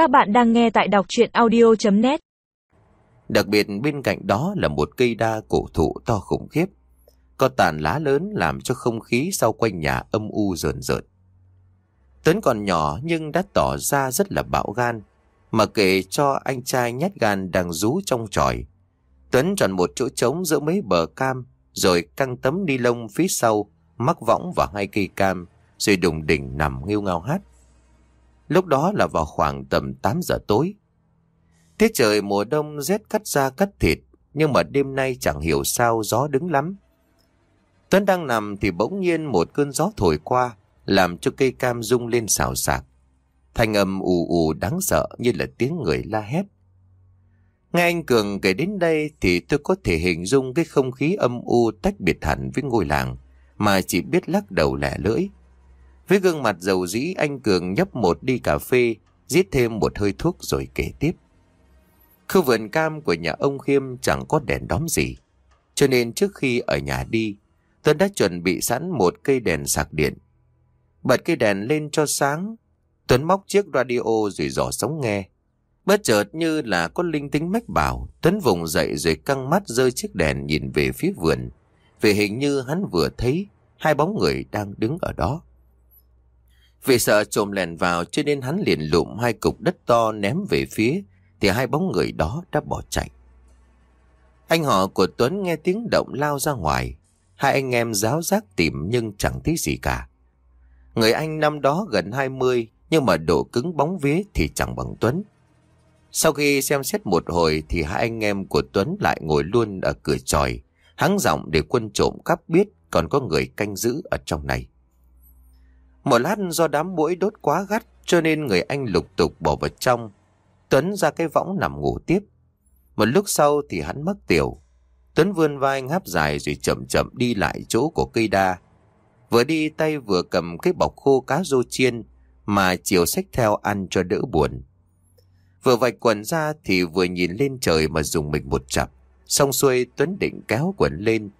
Các bạn đang nghe tại đọc chuyện audio.net Đặc biệt bên cạnh đó là một cây đa cổ thụ to khủng khiếp. Có tàn lá lớn làm cho không khí sau quanh nhà âm u rợn rợn. Tuấn còn nhỏ nhưng đã tỏ ra rất là bạo gan. Mà kể cho anh trai nhát gan đang rú trong tròi. Tuấn chọn một chỗ trống giữa mấy bờ cam, rồi căng tấm ni lông phía sau, mắc võng vào hai cây cam, rồi đùng đỉnh nằm nghêu ngao hát. Lúc đó là vào khoảng tầm 8 giờ tối. Tiết trời mùa đông rét cắt da cắt thịt, nhưng mà đêm nay chẳng hiểu sao gió đứng lắm. Tuấn đang nằm thì bỗng nhiên một cơn gió thổi qua, làm cho cây cam rung lên xào xạc. Thanh âm ù ù đáng sợ như là tiếng người la hét. Nghe anh Cường kể đến đây thì tôi có thể hình dung cái không khí âm u tách biệt hẳn với ngôi làng, mà chỉ biết lắc đầu lẻ lưỡi. Với gương mặt dầu dĩ anh Cường nhấp một đi cà phê, giết thêm một hơi thuốc rồi kể tiếp. Khu vườn cam của nhà ông Khiêm chẳng có đèn đóm gì. Cho nên trước khi ở nhà đi, Tuấn đã chuẩn bị sẵn một cây đèn sạc điện. Bật cây đèn lên cho sáng, Tuấn móc chiếc radio rồi dò sống nghe. Bất chợt như là có linh tính mách bảo, Tuấn vùng dậy rồi căng mắt rơi chiếc đèn nhìn về phía vườn. Vì hình như hắn vừa thấy hai bóng người đang đứng ở đó. Vì sợ trộm lèn vào cho nên hắn liền lụm hai cục đất to ném về phía thì hai bóng người đó đã bỏ chạy. Anh họ của Tuấn nghe tiếng động lao ra ngoài. Hai anh em giáo giác tìm nhưng chẳng thấy gì cả. Người anh năm đó gần 20 nhưng mà độ cứng bóng vía thì chẳng bằng Tuấn. Sau khi xem xét một hồi thì hai anh em của Tuấn lại ngồi luôn ở cửa tròi, hắng giọng để quân trộm cắp biết còn có người canh giữ ở trong này. Một lát do đám mũi đốt quá gắt cho nên người anh lục tục bỏ vào trong. Tuấn ra cái võng nằm ngủ tiếp. Một lúc sau thì hắn mất tiểu. Tuấn vươn vai ngáp dài rồi chậm chậm đi lại chỗ của cây đa. Vừa đi tay vừa cầm cái bọc khô cá rô chiên mà chiều xách theo ăn cho đỡ buồn. Vừa vạch quần ra thì vừa nhìn lên trời mà dùng mình một chập. Xong xuôi Tuấn định kéo quần lên,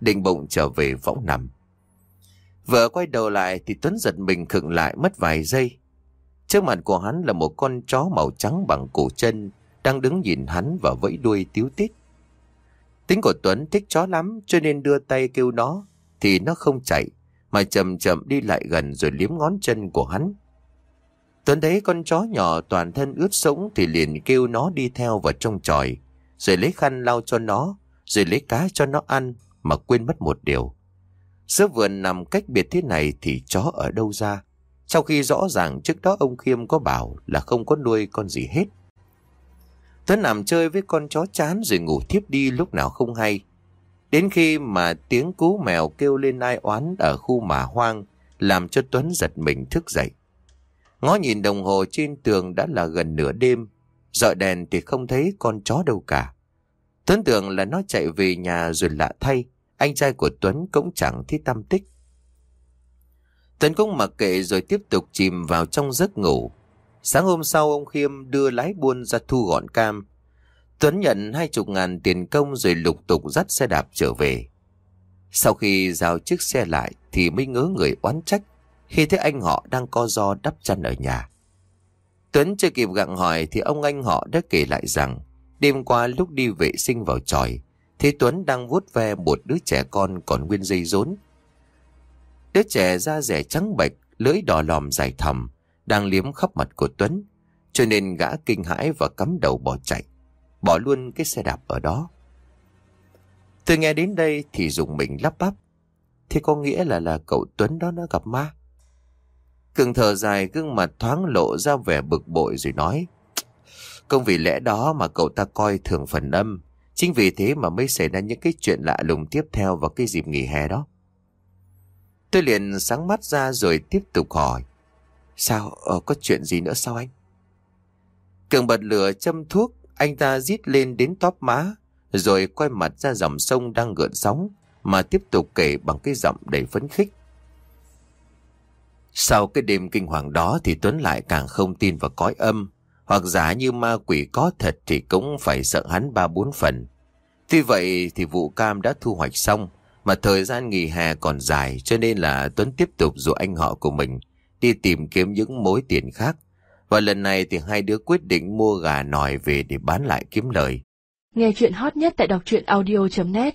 định bụng trở về võng nằm. Vợ quay đầu lại thì Tuấn giật mình khựng lại mất vài giây. Trước mặt của hắn là một con chó màu trắng bằng cổ chân, đang đứng nhìn hắn và vẫy đuôi tiếu tít. Tính của Tuấn thích chó lắm, cho nên đưa tay kêu nó, thì nó không chạy, mà chậm chậm đi lại gần rồi liếm ngón chân của hắn. Tuấn thấy con chó nhỏ toàn thân ướt sũng thì liền kêu nó đi theo vào trong tròi, rồi lấy khăn lau cho nó, rồi lấy cá cho nó ăn, mà quên mất một điều. Giữa vườn nằm cách biệt thế này thì chó ở đâu ra? Sau khi rõ ràng trước đó ông Khiêm có bảo là không có nuôi con gì hết. Tuấn nằm chơi với con chó chán rồi ngủ thiếp đi lúc nào không hay. Đến khi mà tiếng cú mèo kêu lên ai oán ở khu mả hoang làm cho Tuấn giật mình thức dậy. Ngó nhìn đồng hồ trên tường đã là gần nửa đêm, dọi đèn thì không thấy con chó đâu cả. Tuấn tưởng là nó chạy về nhà rồi lạ thay, anh trai của Tuấn cũng chẳng thấy tâm tích. Tuấn cũng mặc kệ rồi tiếp tục chìm vào trong giấc ngủ. Sáng hôm sau, ông Khiêm đưa lái buôn ra thu gọn cam. Tuấn nhận hai chục ngàn tiền công rồi lục tục dắt xe đạp trở về. Sau khi giao chiếc xe lại thì mới ngớ người oán trách, khi thấy anh họ đang co do đắp chăn ở nhà. Tuấn chưa kịp gặng hỏi thì ông anh họ đã kể lại rằng đêm qua lúc đi vệ sinh vào tròi thấy Tuấn đang vuốt ve một đứa trẻ con còn nguyên dây rốn. Đứa trẻ da rẻ trắng bệch, lưỡi đỏ lòm dài thầm, đang liếm khắp mặt của Tuấn, cho nên gã kinh hãi và cắm đầu bỏ chạy, bỏ luôn cái xe đạp ở đó. Tôi nghe đến đây thì dùng mình lắp bắp. thì có nghĩa là là cậu Tuấn đó nó gặp ma. Cường thở dài gương mặt thoáng lộ ra vẻ bực bội rồi nói. Công vì lẽ đó mà cậu ta coi thường phần âm, Chính vì thế mà mới xảy ra những cái chuyện lạ lùng tiếp theo vào cái dịp nghỉ hè đó. Tôi liền sáng mắt ra rồi tiếp tục hỏi. Sao? Ờ, có chuyện gì nữa sao anh? Cường bật lửa châm thuốc, anh ta rít lên đến tóp má, rồi quay mặt ra dòng sông đang gợn sóng, mà tiếp tục kể bằng cái giọng đầy phấn khích. Sau cái đêm kinh hoàng đó thì Tuấn lại càng không tin vào cõi âm, hoặc giả như ma quỷ có thật thì cũng phải sợ hắn ba bốn phần. Tuy vậy thì vụ cam đã thu hoạch xong, mà thời gian nghỉ hè còn dài cho nên là Tuấn tiếp tục dụ anh họ của mình đi tìm kiếm những mối tiền khác Và lần này thì hai đứa quyết định mua gà nòi về để bán lại kiếm lời. Nghe chuyện hot nhất tại đọc truyện audio.net